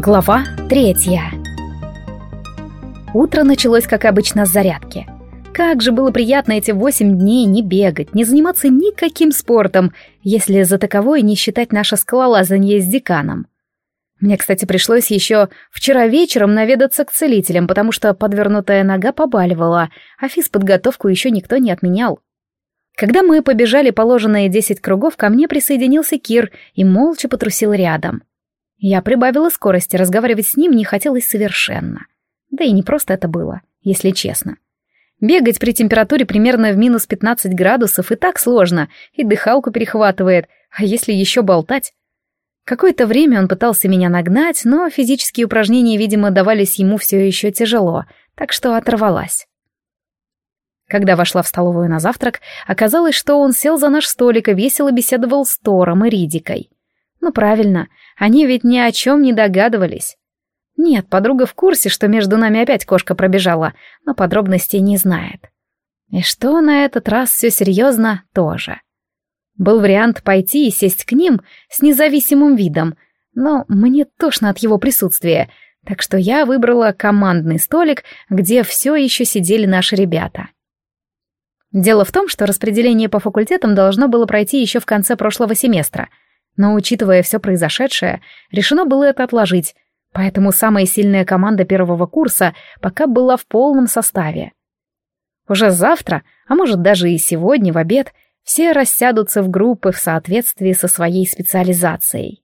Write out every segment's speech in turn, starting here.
Глава третья Утро началось, как обычно, с зарядки. Как же было приятно эти восемь дней не бегать, не заниматься никаким спортом, если за таковое не считать наше скалолазанье с деканом. Мне, кстати, пришлось еще вчера вечером наведаться к целителям, потому что подвернутая нога побаливала, а физподготовку еще никто не отменял. Когда мы побежали положенные десять кругов, ко мне присоединился Кир и молча потрусил рядом. Я прибавила скорости, разговаривать с ним не хотелось совершенно. Да и не просто это было, если честно. Бегать при температуре примерно в минус 15 градусов и так сложно, и дыхалку перехватывает, а если еще болтать? Какое-то время он пытался меня нагнать, но физические упражнения, видимо, давались ему все еще тяжело, так что оторвалась. Когда вошла в столовую на завтрак, оказалось, что он сел за наш столик и весело беседовал с Тором и Ридикой. Ну правильно, они ведь ни о чем не догадывались. Нет, подруга в курсе, что между нами опять кошка пробежала, но подробностей не знает. И что на этот раз все серьезно тоже. Был вариант пойти и сесть к ним с независимым видом, но мне тошно от его присутствия, так что я выбрала командный столик, где все еще сидели наши ребята. Дело в том, что распределение по факультетам должно было пройти еще в конце прошлого семестра — но, учитывая все произошедшее, решено было это отложить, поэтому самая сильная команда первого курса пока была в полном составе. Уже завтра, а может даже и сегодня в обед, все рассядутся в группы в соответствии со своей специализацией.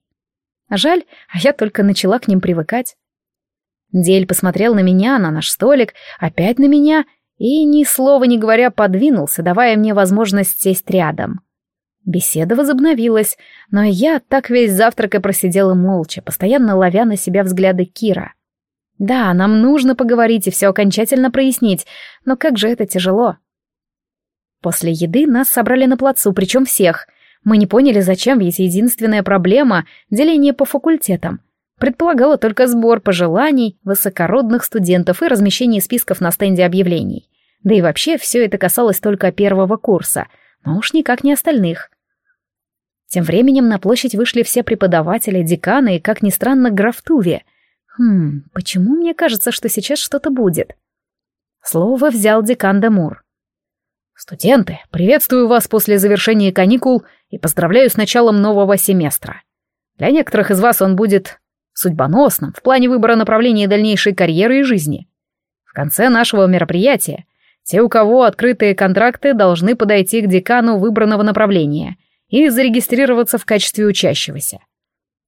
Жаль, а я только начала к ним привыкать. Дель посмотрел на меня, на наш столик, опять на меня и, ни слова не говоря, подвинулся, давая мне возможность сесть рядом. Беседа возобновилась, но я так весь завтрак и просидела молча, постоянно ловя на себя взгляды Кира. Да, нам нужно поговорить и все окончательно прояснить, но как же это тяжело. После еды нас собрали на плацу, причем всех. Мы не поняли, зачем, ведь единственная проблема — деление по факультетам. Предполагала только сбор пожеланий высокородных студентов и размещение списков на стенде объявлений. Да и вообще все это касалось только первого курса, но уж никак не остальных. Тем временем на площадь вышли все преподаватели, деканы и, как ни странно, граф Туви. Хм, почему мне кажется, что сейчас что-то будет? Слово взял декан Демур. «Студенты, приветствую вас после завершения каникул и поздравляю с началом нового семестра. Для некоторых из вас он будет судьбоносным в плане выбора направления дальнейшей карьеры и жизни. В конце нашего мероприятия те, у кого открытые контракты, должны подойти к декану выбранного направления и зарегистрироваться в качестве учащегося.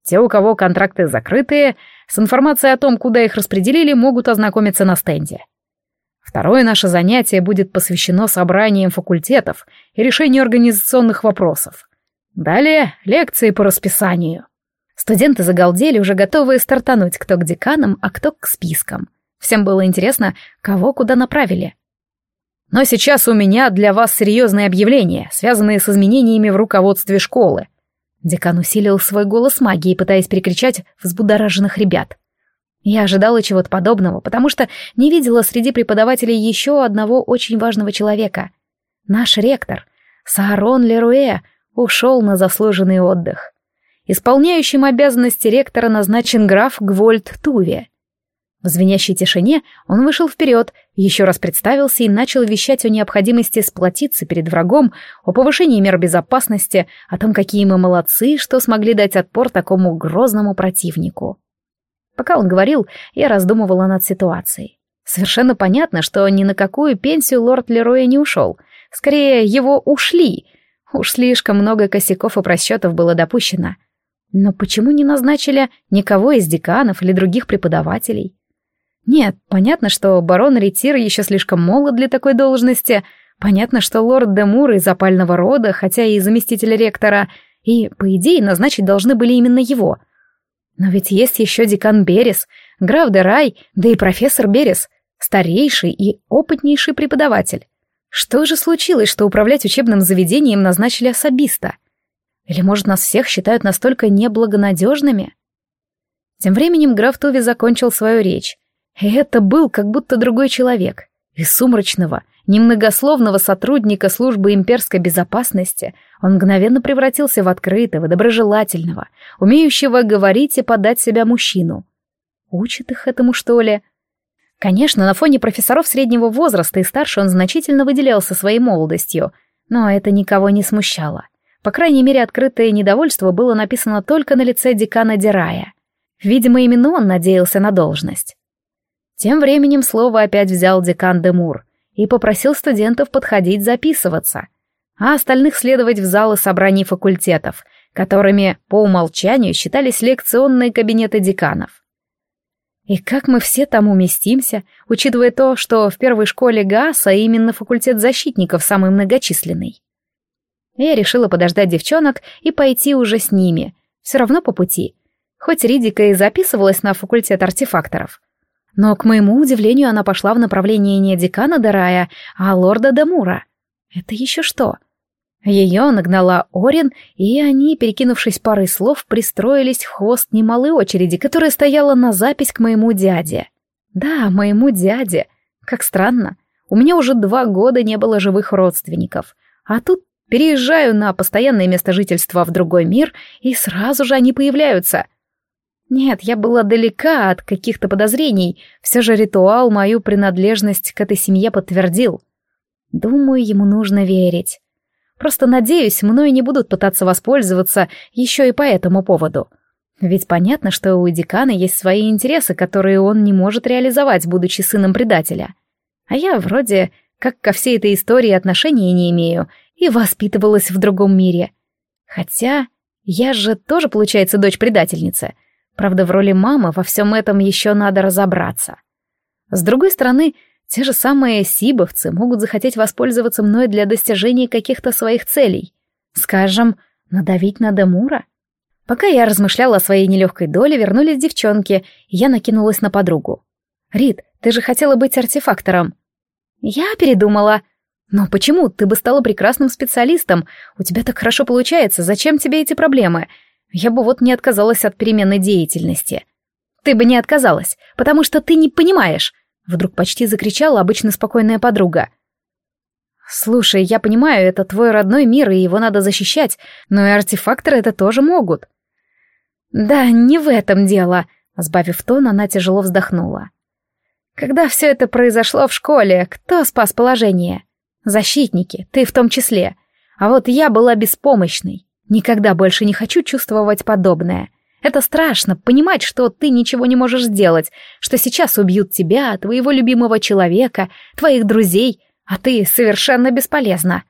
Те, у кого контракты закрытые, с информацией о том, куда их распределили, могут ознакомиться на стенде. Второе наше занятие будет посвящено собраниям факультетов и решению организационных вопросов. Далее лекции по расписанию. Студенты загалдели, уже готовые стартануть кто к деканам, а кто к спискам. Всем было интересно, кого куда направили. Но сейчас у меня для вас серьезные объявления, связанные с изменениями в руководстве школы. Декан усилил свой голос магией, пытаясь перекричать взбудораженных ребят. Я ожидала чего-то подобного, потому что не видела среди преподавателей еще одного очень важного человека. Наш ректор, Саарон Леруэ, ушел на заслуженный отдых. Исполняющим обязанности ректора назначен граф Гвольд Туви. В звенящей тишине он вышел вперед, еще раз представился и начал вещать о необходимости сплотиться перед врагом, о повышении мер безопасности, о том, какие мы молодцы, что смогли дать отпор такому грозному противнику. Пока он говорил, я раздумывала над ситуацией. Совершенно понятно, что ни на какую пенсию лорд Лероя не ушел. Скорее, его ушли. Уж слишком много косяков и просчетов было допущено. Но почему не назначили никого из деканов или других преподавателей? Нет, понятно, что барон Ретир еще слишком молод для такой должности, понятно, что лорд Демур из опального рода, хотя и заместитель ректора, и, по идее, назначить должны были именно его. Но ведь есть еще декан Берес, граф Дерай, да и профессор Берес, старейший и опытнейший преподаватель. Что же случилось, что управлять учебным заведением назначили особиста? Или, может, нас всех считают настолько неблагонадежными? Тем временем граф Туви закончил свою речь, это был как будто другой человек. Из сумрачного, немногословного сотрудника службы имперской безопасности он мгновенно превратился в открытого, доброжелательного, умеющего говорить и подать себя мужчину. Учит их этому, что ли? Конечно, на фоне профессоров среднего возраста и старше он значительно выделялся своей молодостью, но это никого не смущало. По крайней мере, открытое недовольство было написано только на лице декана Дирая. Видимо, именно он надеялся на должность. Тем временем слово опять взял декан Демур и попросил студентов подходить записываться, а остальных следовать в залы собраний факультетов, которыми по умолчанию считались лекционные кабинеты деканов. И как мы все там уместимся, учитывая то, что в первой школе ГАСа именно факультет защитников самый многочисленный? Я решила подождать девчонок и пойти уже с ними, все равно по пути. Хоть Ридика и записывалась на факультет артефакторов. Но, к моему удивлению, она пошла в направлении не декана Дарая, а лорда Дамура. Это еще что? Ее нагнала Орин, и они, перекинувшись парой слов, пристроились в хвост немалой очереди, которая стояла на запись к моему дяде. Да, моему дяде. Как странно. У меня уже два года не было живых родственников. А тут переезжаю на постоянное место жительства в другой мир, и сразу же они появляются. Нет, я была далека от каких-то подозрений, все же ритуал мою принадлежность к этой семье подтвердил. Думаю, ему нужно верить. Просто надеюсь, мной не будут пытаться воспользоваться еще и по этому поводу. Ведь понятно, что у декана есть свои интересы, которые он не может реализовать, будучи сыном предателя. А я вроде как ко всей этой истории отношения не имею и воспитывалась в другом мире. Хотя я же тоже, получается, дочь предательницы. Правда, в роли мамы во всем этом еще надо разобраться. С другой стороны, те же самые сибовцы могут захотеть воспользоваться мной для достижения каких-то своих целей. Скажем, надавить на Демура? Пока я размышляла о своей нелегкой доле, вернулись девчонки, и я накинулась на подругу. «Рит, ты же хотела быть артефактором». «Я передумала». «Но почему? Ты бы стала прекрасным специалистом. У тебя так хорошо получается. Зачем тебе эти проблемы? Я бы вот не отказалась от переменной деятельности». «Ты бы не отказалась, потому что ты не понимаешь. Вдруг почти закричала обычно спокойная подруга. «Слушай, я понимаю, это твой родной мир, и его надо защищать, но и артефакторы это тоже могут». «Да, не в этом дело», — сбавив тон, она тяжело вздохнула. «Когда все это произошло в школе, кто спас положение? Защитники, ты в том числе. А вот я была беспомощной. Никогда больше не хочу чувствовать подобное. Это страшно, понимать, что ты ничего не можешь сделать, что сейчас убьют тебя, твоего любимого человека, твоих друзей, а ты совершенно бесполезна.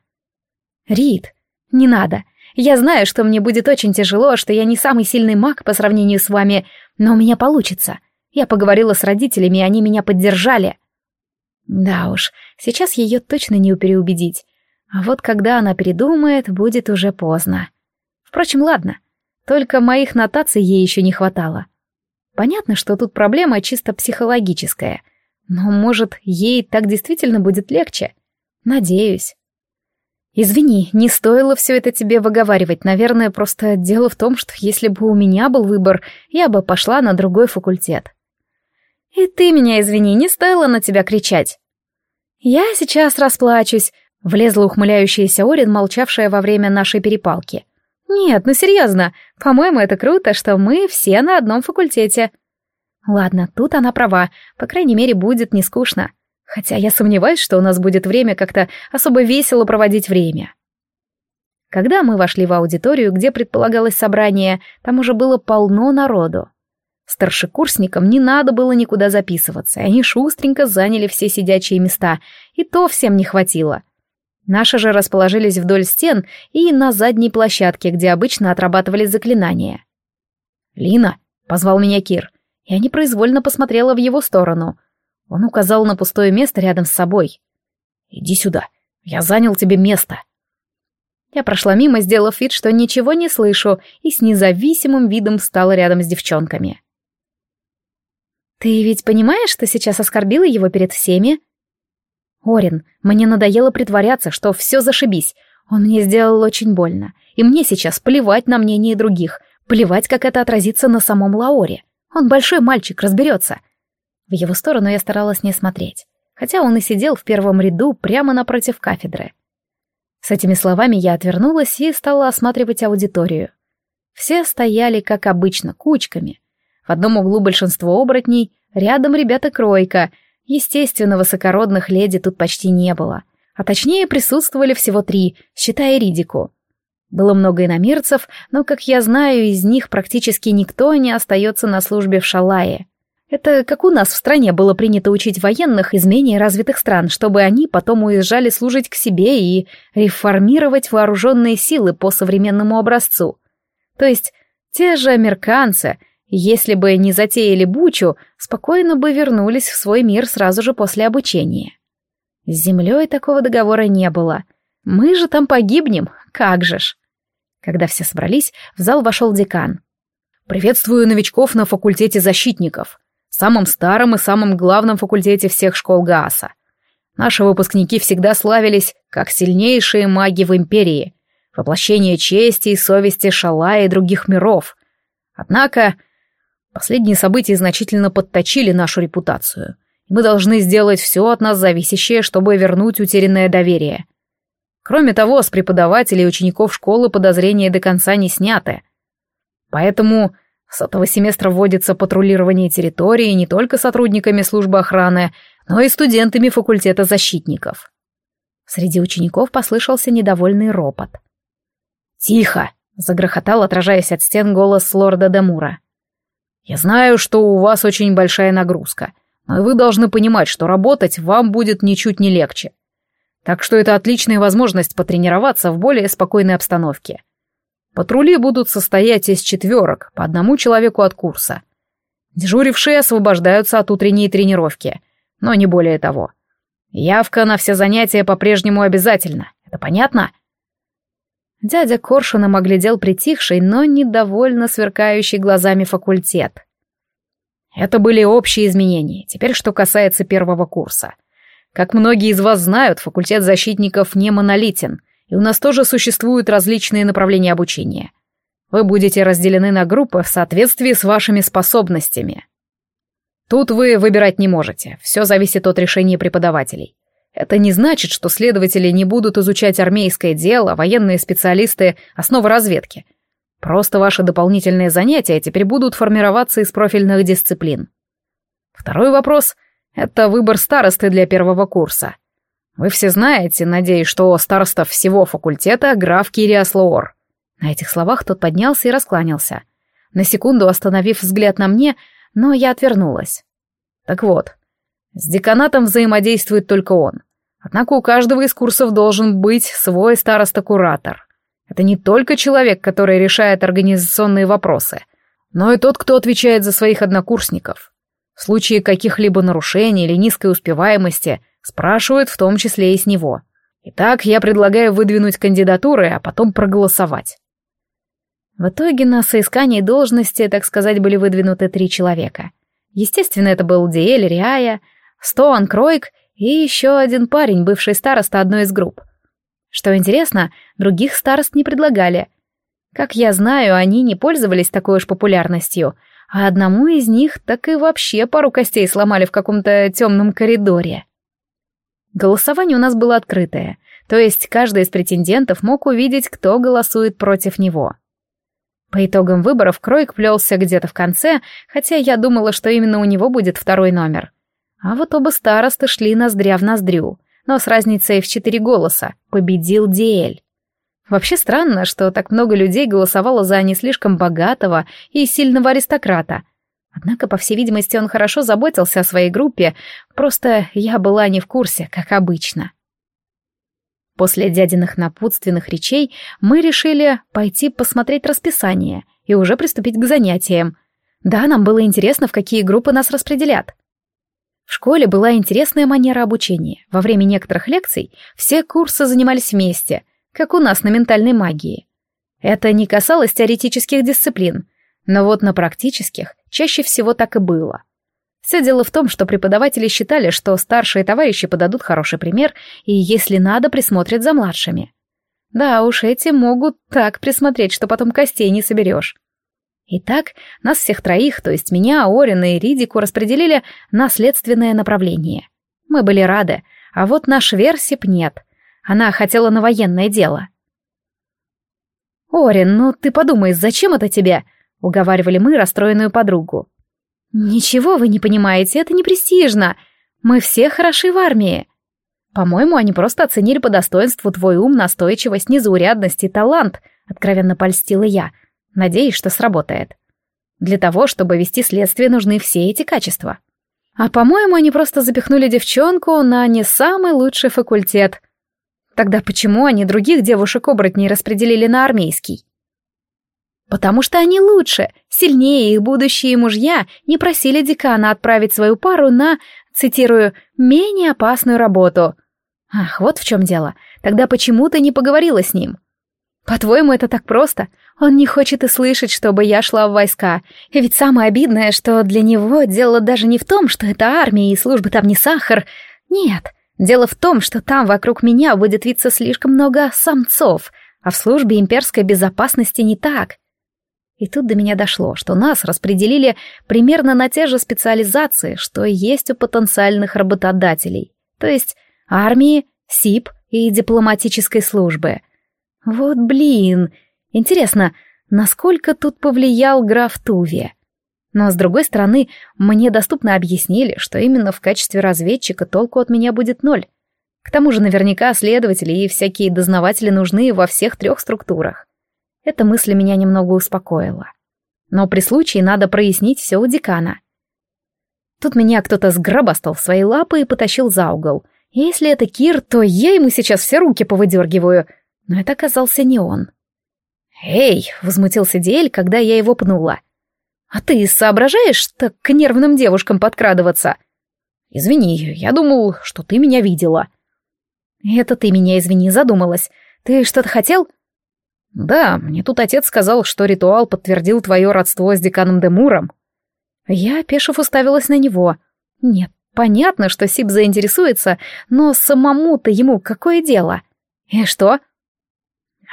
Рид, не надо. Я знаю, что мне будет очень тяжело, что я не самый сильный маг по сравнению с вами, но у меня получится. Я поговорила с родителями, и они меня поддержали. Да уж, сейчас ее точно не переубедить. А вот когда она передумает, будет уже поздно. Впрочем, ладно. Только моих нотаций ей еще не хватало. Понятно, что тут проблема чисто психологическая. Но, может, ей так действительно будет легче? Надеюсь. Извини, не стоило все это тебе выговаривать. Наверное, просто дело в том, что если бы у меня был выбор, я бы пошла на другой факультет. И ты меня извини, не стоило на тебя кричать. Я сейчас расплачусь, влезла ухмыляющаяся Орин, молчавшая во время нашей перепалки. «Нет, ну серьезно, по-моему, это круто, что мы все на одном факультете». Ладно, тут она права, по крайней мере, будет не скучно. Хотя я сомневаюсь, что у нас будет время как-то особо весело проводить время. Когда мы вошли в аудиторию, где предполагалось собрание, там уже было полно народу. Старшекурсникам не надо было никуда записываться, они шустренько заняли все сидячие места, и то всем не хватило. Наши же расположились вдоль стен и на задней площадке, где обычно отрабатывали заклинания. «Лина!» — позвал меня Кир. Я непроизвольно посмотрела в его сторону. Он указал на пустое место рядом с собой. «Иди сюда, я занял тебе место». Я прошла мимо, сделав вид, что ничего не слышу, и с независимым видом встала рядом с девчонками. «Ты ведь понимаешь, что сейчас оскорбила его перед всеми?» Орин, мне надоело притворяться, что все зашибись. Он мне сделал очень больно. И мне сейчас плевать на мнение других, плевать, как это отразится на самом Лаоре. Он большой мальчик, разберется. В его сторону я старалась не смотреть, хотя он и сидел в первом ряду прямо напротив кафедры. С этими словами я отвернулась и стала осматривать аудиторию. Все стояли, как обычно, кучками. В одном углу большинство оборотней, рядом ребята-кройка. Естественно, высокородных леди тут почти не было. А точнее, присутствовали всего три, считая Ридику. Было много иномирцев, но, как я знаю, из них практически никто не остается на службе в Шалае. Это как у нас в стране было принято учить военных из менее развитых стран, чтобы они потом уезжали служить к себе и реформировать вооруженные силы по современному образцу. То есть те же американцы, если бы не затеяли бучу, спокойно бы вернулись в свой мир сразу же после обучения. С землей такого договора не было. Мы же там погибнем, как же ж. Когда все собрались, в зал вошел декан. «Приветствую новичков на факультете защитников», самом старом и самом главном факультете всех школ Гааса. Наши выпускники всегда славились как сильнейшие маги в империи, воплощение чести и совести Шала и других миров. Однако последние события значительно подточили нашу репутацию, мы должны сделать все от нас зависящее, чтобы вернуть утерянное доверие. Кроме того, с преподавателей и учеников школы подозрения до конца не сняты. Поэтому с этого семестра вводится патрулирование территории не только сотрудниками службы охраны, но и студентами факультета защитников. Среди учеников послышался недовольный ропот. «Тихо!» — загрохотал, отражаясь от стен голос лорда Демура. «Я знаю, что у вас очень большая нагрузка, но вы должны понимать, что работать вам будет ничуть не легче. Так что это отличная возможность потренироваться в более спокойной обстановке. Патрули будут состоять из четверок, по одному человеку от курса. Дежурившие освобождаются от утренней тренировки, но не более того. Явка на все занятия по-прежнему обязательно. Это понятно? Дядя Коршуном оглядел притихший, но недовольно сверкающий глазами факультет. Это были общие изменения. Теперь что касается первого курса. Как многие из вас знают, факультет защитников не монолитен и у нас тоже существуют различные направления обучения. Вы будете разделены на группы в соответствии с вашими способностями. Тут вы выбирать не можете, все зависит от решения преподавателей. Это не значит, что следователи не будут изучать армейское дело, военные специалисты, основы разведки. Просто ваши дополнительные занятия теперь будут формироваться из профильных дисциплин. Второй вопрос — это выбор старосты для первого курса — вы все знаете, надеюсь, что староста всего факультета — граф Кириас Лоор». На этих словах тот поднялся и раскланялся. На секунду остановив взгляд на мне, но я отвернулась. Так вот, с деканатом взаимодействует только он. Однако у каждого из курсов должен быть свой староста-куратор. Это не только человек, который решает организационные вопросы, но и тот, кто отвечает за своих однокурсников. В случае каких-либо нарушений или низкой успеваемости Спрашивают в том числе и с него. Итак, я предлагаю выдвинуть кандидатуры, а потом проголосовать. В итоге на соискании должности, так сказать, были выдвинуты три человека. Естественно, это был Диэль Риая, Стоан Кройк и еще один парень, бывший староста одной из групп. Что интересно, других старост не предлагали. Как я знаю, они не пользовались такой уж популярностью, а одному из них так и вообще пару костей сломали в каком-то темном коридоре. Голосование у нас было открытое, то есть каждый из претендентов мог увидеть, кто голосует против него. По итогам выборов Кройк плелся где-то в конце, хотя я думала, что именно у него будет второй номер. А вот оба старосты шли ноздря в ноздрю, но с разницей в четыре голоса. Победил Диэль. Вообще странно, что так много людей голосовало за не слишком богатого и сильного аристократа, Однако, по всей видимости, он хорошо заботился о своей группе, просто я была не в курсе, как обычно. После дядиных напутственных речей мы решили пойти посмотреть расписание и уже приступить к занятиям. Да, нам было интересно, в какие группы нас распределят. В школе была интересная манера обучения. Во время некоторых лекций все курсы занимались вместе, как у нас на ментальной магии. Это не касалось теоретических дисциплин, но вот на практических чаще всего так и было. Все дело в том, что преподаватели считали, что старшие товарищи подадут хороший пример и, если надо, присмотрят за младшими. Да уж, эти могут так присмотреть, что потом костей не соберешь. Итак, нас всех троих, то есть меня, Орина и Ридику, распределили на следственное направление. Мы были рады, а вот наш Версип нет. Она хотела на военное дело. «Орин, ну ты подумай, зачем это тебе?» — уговаривали мы расстроенную подругу. Ничего вы не понимаете, это не престижно. Мы все хороши в армии. По-моему, они просто оценили по достоинству твой ум, настойчивость, незаурядность и талант, откровенно польстила я, надеясь, что сработает. Для того, чтобы вести следствие, нужны все эти качества. А по-моему, они просто запихнули девчонку на не самый лучший факультет. Тогда почему они других девушек-оборотней распределили на армейский? Потому что они лучше, сильнее их будущие мужья не просили декана отправить свою пару на, цитирую, «менее опасную работу». Ах, вот в чем дело. Тогда почему ты не поговорила с ним? По-твоему, это так просто? Он не хочет и слышать, чтобы я шла в войска. Ведь самое обидное, что для него дело даже не в том, что это армия и служба там не сахар. Нет, дело в том, что там вокруг меня будет виться слишком много самцов, а в службе имперской безопасности не так. И тут до меня дошло, что нас распределили примерно на те же специализации, что есть у потенциальных работодателей, то есть армии, СИП и дипломатической службы. Вот блин, интересно, насколько тут повлиял граф Туви? Но, с другой стороны, мне доступно объяснили, что именно в качестве разведчика толку от меня будет ноль. К тому же наверняка следователи и всякие дознаватели нужны во всех трех структурах. Эта мысль меня немного успокоила. Но при случае надо прояснить все у декана. Тут меня кто-то сгробастал в свои лапы и потащил за угол. Если это Кир, то я ему сейчас все руки повыдергиваю. Но это оказался не он. «Эй!» — возмутился Диэль, когда я его пнула. «А ты соображаешь так к нервным девушкам подкрадываться?» «Извини, я думал, что ты меня видела». «Это ты меня, извини, задумалась. Ты что-то хотел?» «Да, мне тут отец сказал, что ритуал подтвердил твое родство с деканом Демуром». Я, опешив, уставилась на него. «Нет, понятно, что Сип заинтересуется, но самому-то ему какое дело? И что?»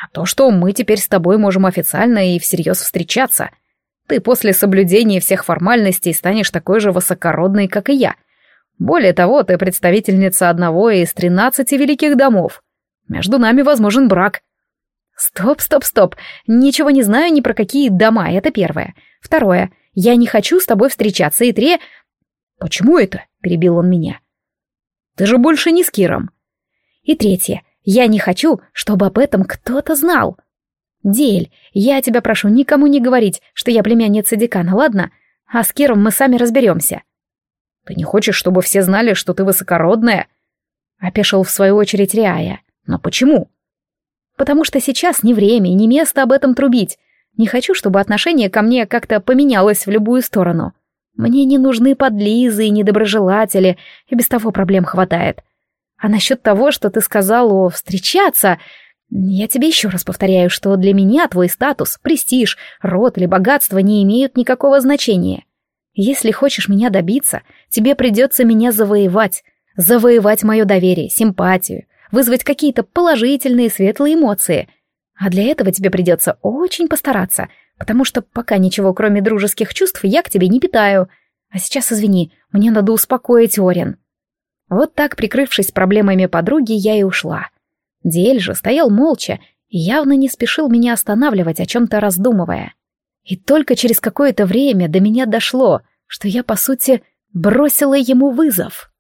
«А то, что мы теперь с тобой можем официально и всерьез встречаться. Ты после соблюдения всех формальностей станешь такой же высокородной, как и я. Более того, ты представительница одного из тринадцати великих домов. Между нами возможен брак». Стоп, стоп, стоп. Ничего не знаю ни про какие дома, это первое. Второе. Я не хочу с тобой встречаться. И тре... Почему это? Перебил он меня. Ты же больше не с Киром. И третье. Я не хочу, чтобы об этом кто-то знал. Дель, я тебя прошу никому не говорить, что я племянница декана, ладно? А с Киром мы сами разберемся. Ты не хочешь, чтобы все знали, что ты высокородная? Опешил в свою очередь Риая. Но почему? Потому что сейчас не время и не место об этом трубить. Не хочу, чтобы отношение ко мне как-то поменялось в любую сторону. Мне не нужны подлизы и недоброжелатели, и без того проблем хватает. А насчет того, что ты сказал о встречаться, я тебе еще раз повторяю, что для меня твой статус, престиж, род или богатство не имеют никакого значения. Если хочешь меня добиться, тебе придется меня завоевать. Завоевать мое доверие, симпатию, вызвать какие-то положительные светлые эмоции. А для этого тебе придется очень постараться, потому что пока ничего кроме дружеских чувств я к тебе не питаю. А сейчас, извини, мне надо успокоить Орин. Вот так, прикрывшись проблемами подруги, я и ушла. Диэль же стоял молча и явно не спешил меня останавливать, о чем-то раздумывая. И только через какое-то время до меня дошло, что я, по сути, бросила ему вызов.